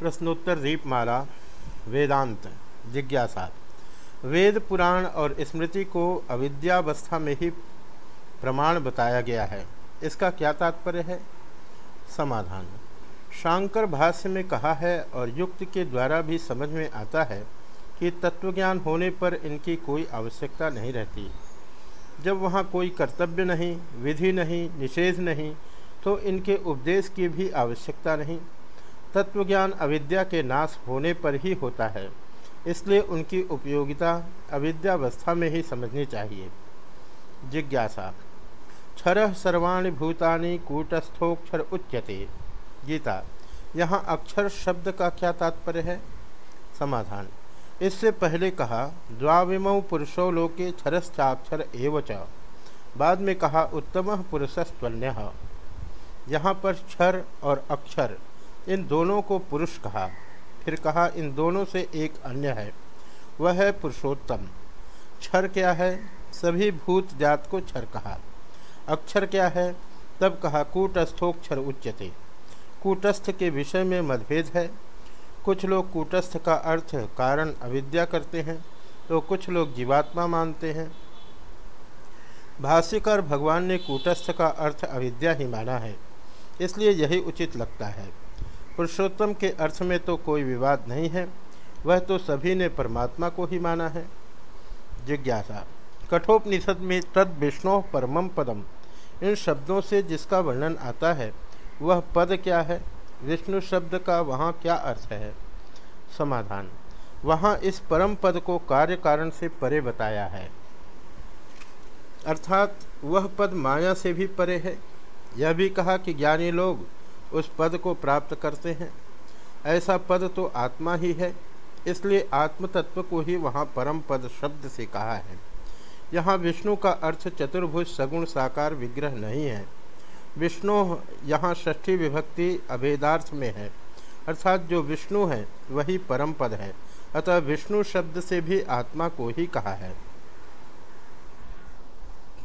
प्रश्नोत्तर दीपमाला, वेदांत, जिज्ञासा। वेद पुराण और स्मृति को अविद्यावस्था में ही प्रमाण बताया गया है। इसका क्या तात्पर्य है? समाधान। शांकर भाष्य में कहा है और युक्त के द्वारा भी समझ में आता है कि तत्वज्ञान होने पर इनकी कोई आवश्यकता नहीं रहती। जब वहाँ कोई कर्तव्य नहीं, विधि नहीं, निषेध नहीं तो इनके उपदेश की भी आवश्यकता नहीं। तत्वज्ञान अविद्या के नाश होने पर ही होता है। इसलिए उनकी उपयोगिता अविद्यावस्था में ही समझनी चाहिए। जिज्ञासा। क्षर सर्वाणी भूतानि कूटस्थोक्षर उच्यते। गीता। यहाँ अक्षर शब्द का क्या तात्पर्य है? समाधान। इससे पहले कहा, द्वाविमौ पुरुषो लोके क्षरश्चाक्षर एवच बाद में कहा, उत्तम पुरुषस्वन्य यहाँ पर क्षर और अक्षर इन दोनों को पुरुष कहा। फिर कहा, इन दोनों से एक अन्य है, वह है पुरुषोत्तम। क्षर क्या है? सभी भूत जात को क्षर कहा। अक्षर क्या है? तब कहा कूटस्थोक्षर उच्चते कूटस्थ के विषय में मतभेद है। कुछ लोग कूटस्थ का अर्थ कारण अविद्या करते हैं तो कुछ लोग जीवात्मा मानते हैं। भाष्यकर भगवान ने कूटस्थ का अर्थ अविद्या ही माना है, इसलिए यही उचित लगता है। पुरुषोत्तम के अर्थ में तो कोई विवाद नहीं है। वह तो सभी ने परमात्मा को ही माना है। जिज्ञासा। कठोपनिषद में तद विष्णु परमम पदम। इन शब्दों से जिसका वर्णन आता है, वह पद क्या है? विष्णु शब्द का वहाँ क्या अर्थ है? समाधान। वहाँ इस परम पद को कार्य कारण से परे बताया है। अर्थात, वह पद माया से भी परे है। यह भी कहा कि ज्ञानी लोग उस पद को प्राप्त करते हैं। ऐसा पद तो आत्मा ही है, इसलिए आत्म तत्व को ही वहाँ परम पद शब्द से कहा है। यहाँ विष्णु का अर्थ चतुर्भुज सगुण साकार विग्रह नहीं है। विष्णु यहाँ षष्ठी विभक्ति अभेदार्थ में है, अर्थात जो विष्णु है, वही परम पद है। अतः विष्णु शब्द से भी आत्मा को ही कहा है।